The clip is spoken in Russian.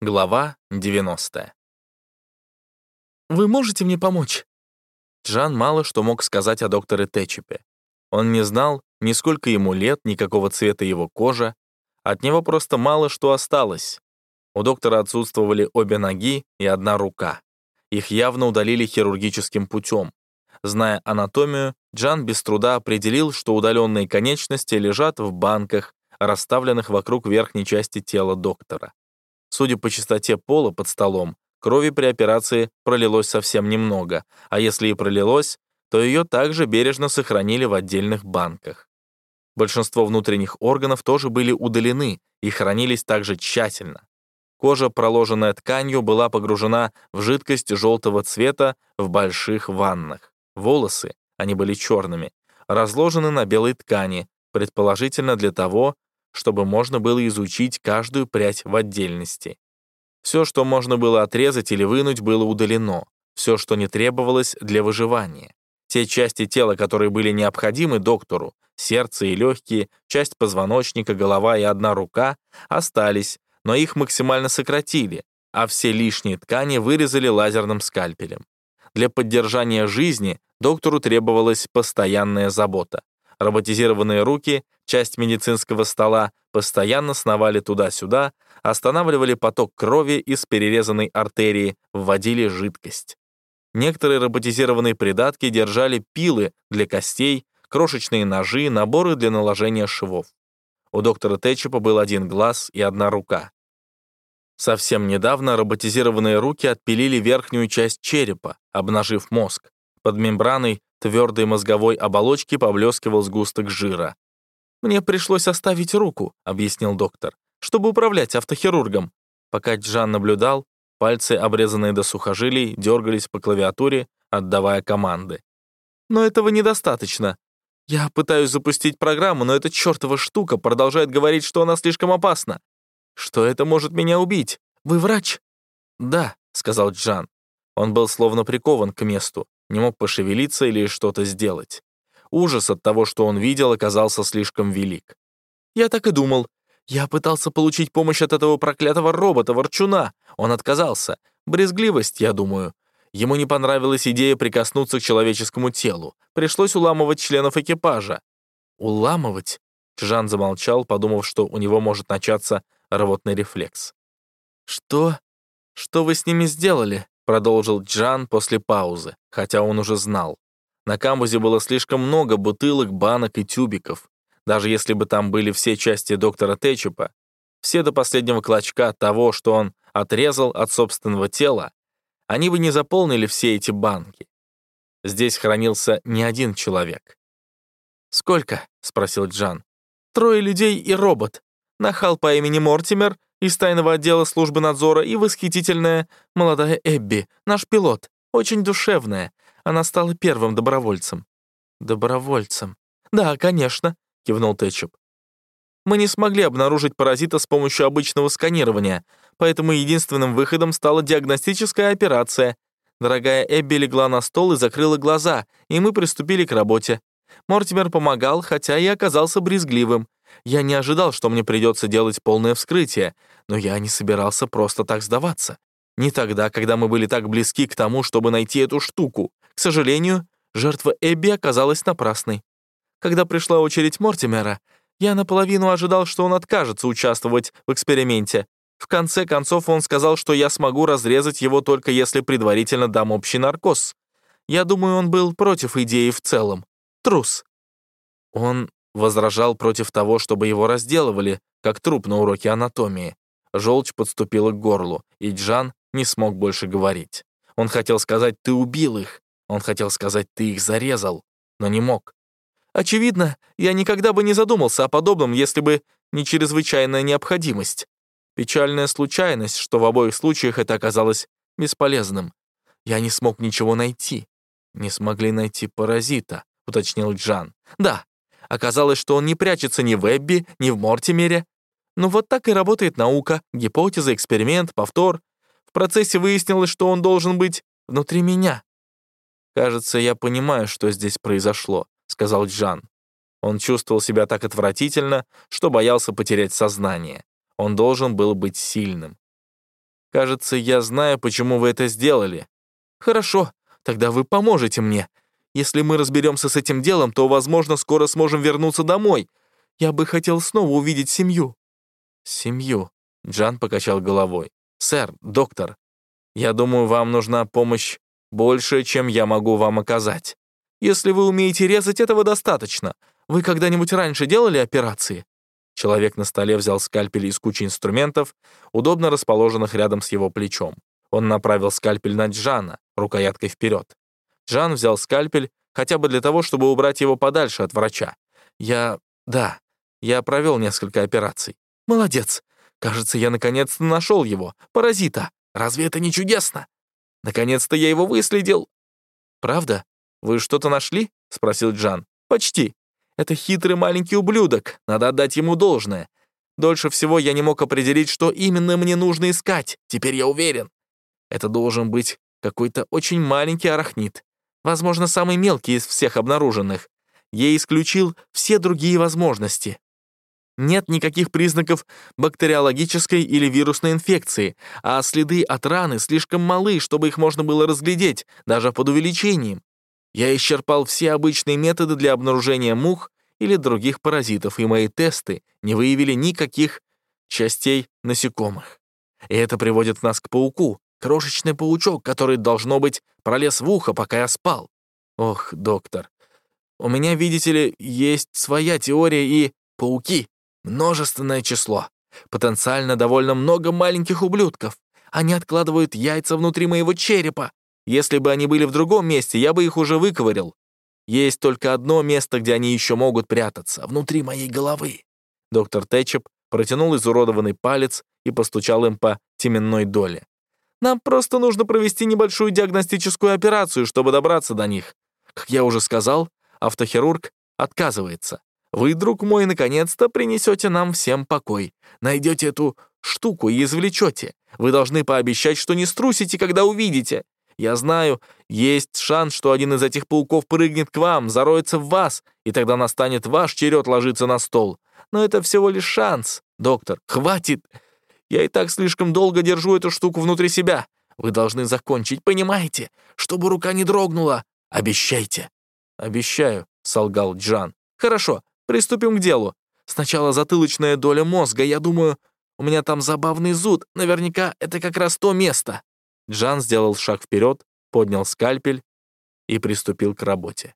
Глава 90. «Вы можете мне помочь?» Джан мало что мог сказать о докторе Течепе. Он не знал ни сколько ему лет, ни какого цвета его кожа. От него просто мало что осталось. У доктора отсутствовали обе ноги и одна рука. Их явно удалили хирургическим путем. Зная анатомию, Джан без труда определил, что удаленные конечности лежат в банках, расставленных вокруг верхней части тела доктора. Судя по частоте пола под столом, крови при операции пролилось совсем немного, а если и пролилось, то ее также бережно сохранили в отдельных банках. Большинство внутренних органов тоже были удалены и хранились также тщательно. Кожа, проложенная тканью, была погружена в жидкость желтого цвета в больших ваннах. Волосы, они были черными, разложены на белой ткани, предположительно для того, чтобы можно было изучить каждую прядь в отдельности. Все, что можно было отрезать или вынуть, было удалено. Все, что не требовалось для выживания. Те части тела, которые были необходимы доктору, сердце и легкие, часть позвоночника, голова и одна рука, остались, но их максимально сократили, а все лишние ткани вырезали лазерным скальпелем. Для поддержания жизни доктору требовалась постоянная забота. Роботизированные руки, часть медицинского стола, постоянно сновали туда-сюда, останавливали поток крови из перерезанной артерии, вводили жидкость. Некоторые роботизированные придатки держали пилы для костей, крошечные ножи, наборы для наложения швов. У доктора Тэтчепа был один глаз и одна рука. Совсем недавно роботизированные руки отпилили верхнюю часть черепа, обнажив мозг. Под мембраной твердой мозговой оболочки поблескивал сгусток жира. «Мне пришлось оставить руку», — объяснил доктор, «чтобы управлять автохирургом». Пока Джан наблюдал, пальцы, обрезанные до сухожилий, дергались по клавиатуре, отдавая команды. «Но этого недостаточно. Я пытаюсь запустить программу, но эта чертова штука продолжает говорить, что она слишком опасна. Что это может меня убить? Вы врач?» «Да», — сказал Джан. Он был словно прикован к месту не мог пошевелиться или что-то сделать. Ужас от того, что он видел, оказался слишком велик. «Я так и думал. Я пытался получить помощь от этого проклятого робота-ворчуна. Он отказался. Брезгливость, я думаю. Ему не понравилась идея прикоснуться к человеческому телу. Пришлось уламывать членов экипажа». «Уламывать?» Жан замолчал, подумав, что у него может начаться рвотный рефлекс. «Что? Что вы с ними сделали?» Продолжил Джан после паузы, хотя он уже знал. На камбузе было слишком много бутылок, банок и тюбиков. Даже если бы там были все части доктора Течупа, все до последнего клочка того, что он отрезал от собственного тела, они бы не заполнили все эти банки. Здесь хранился не один человек. «Сколько?» — спросил Джан. «Трое людей и робот. Нахал по имени Мортимер из тайного отдела службы надзора и восхитительная молодая Эбби, наш пилот, очень душевная. Она стала первым добровольцем». «Добровольцем?» «Да, конечно», — кивнул Тэтчуп. «Мы не смогли обнаружить паразита с помощью обычного сканирования, поэтому единственным выходом стала диагностическая операция. Дорогая Эбби легла на стол и закрыла глаза, и мы приступили к работе. Мортимер помогал, хотя и оказался брезгливым. Я не ожидал, что мне придется делать полное вскрытие, но я не собирался просто так сдаваться. Не тогда, когда мы были так близки к тому, чтобы найти эту штуку. К сожалению, жертва Эбби оказалась напрасной. Когда пришла очередь Мортимера, я наполовину ожидал, что он откажется участвовать в эксперименте. В конце концов, он сказал, что я смогу разрезать его только если предварительно дам общий наркоз. Я думаю, он был против идеи в целом. Трус. Он возражал против того, чтобы его разделывали, как труп на уроке анатомии. Желчь подступила к горлу, и Джан не смог больше говорить. Он хотел сказать «ты убил их», он хотел сказать «ты их зарезал», но не мог. Очевидно, я никогда бы не задумался о подобном, если бы не чрезвычайная необходимость. Печальная случайность, что в обоих случаях это оказалось бесполезным. Я не смог ничего найти. Не смогли найти паразита, уточнил Джан. Да, Оказалось, что он не прячется ни в Эбби, ни в Мортимере. Ну вот так и работает наука, гипотеза, эксперимент, повтор. В процессе выяснилось, что он должен быть внутри меня. «Кажется, я понимаю, что здесь произошло», — сказал Джан. Он чувствовал себя так отвратительно, что боялся потерять сознание. Он должен был быть сильным. Кажется, я знаю, почему вы это сделали. Хорошо, тогда вы поможете мне. Если мы разберемся с этим делом, то, возможно, скоро сможем вернуться домой. Я бы хотел снова увидеть семью». «Семью?» — Джан покачал головой. «Сэр, доктор, я думаю, вам нужна помощь больше, чем я могу вам оказать. Если вы умеете резать, этого достаточно. Вы когда-нибудь раньше делали операции?» Человек на столе взял скальпель из кучи инструментов, удобно расположенных рядом с его плечом. Он направил скальпель на Джана, рукояткой вперед. Джан взял скальпель хотя бы для того, чтобы убрать его подальше от врача. «Я... да, я провел несколько операций. Молодец. Кажется, я наконец-то нашел его, паразита. Разве это не чудесно? Наконец-то я его выследил». «Правда? Вы что-то нашли?» — спросил Джан. «Почти. Это хитрый маленький ублюдок, надо отдать ему должное. Дольше всего я не мог определить, что именно мне нужно искать. Теперь я уверен. Это должен быть какой-то очень маленький арахнит. Возможно, самый мелкий из всех обнаруженных. Я исключил все другие возможности. Нет никаких признаков бактериологической или вирусной инфекции, а следы от раны слишком малы, чтобы их можно было разглядеть, даже под увеличением. Я исчерпал все обычные методы для обнаружения мух или других паразитов, и мои тесты не выявили никаких частей насекомых. И это приводит нас к пауку, крошечный паучок, который, должно быть, пролез в ухо, пока я спал. Ох, доктор, у меня, видите ли, есть своя теория и пауки. Множественное число. Потенциально довольно много маленьких ублюдков. Они откладывают яйца внутри моего черепа. Если бы они были в другом месте, я бы их уже выковырил. Есть только одно место, где они еще могут прятаться, внутри моей головы. Доктор Тэтчеп протянул изуродованный палец и постучал им по теменной доле. Нам просто нужно провести небольшую диагностическую операцию, чтобы добраться до них. Как я уже сказал, автохирург отказывается. Вы, друг мой, наконец-то принесете нам всем покой. Найдете эту штуку и извлечете. Вы должны пообещать, что не струсите, когда увидите. Я знаю, есть шанс, что один из этих пауков прыгнет к вам, зароется в вас, и тогда настанет ваш черед ложиться на стол. Но это всего лишь шанс. Доктор, хватит. Я и так слишком долго держу эту штуку внутри себя. Вы должны закончить, понимаете? Чтобы рука не дрогнула. Обещайте». «Обещаю», — солгал Джан. «Хорошо, приступим к делу. Сначала затылочная доля мозга. Я думаю, у меня там забавный зуд. Наверняка это как раз то место». Джан сделал шаг вперед, поднял скальпель и приступил к работе.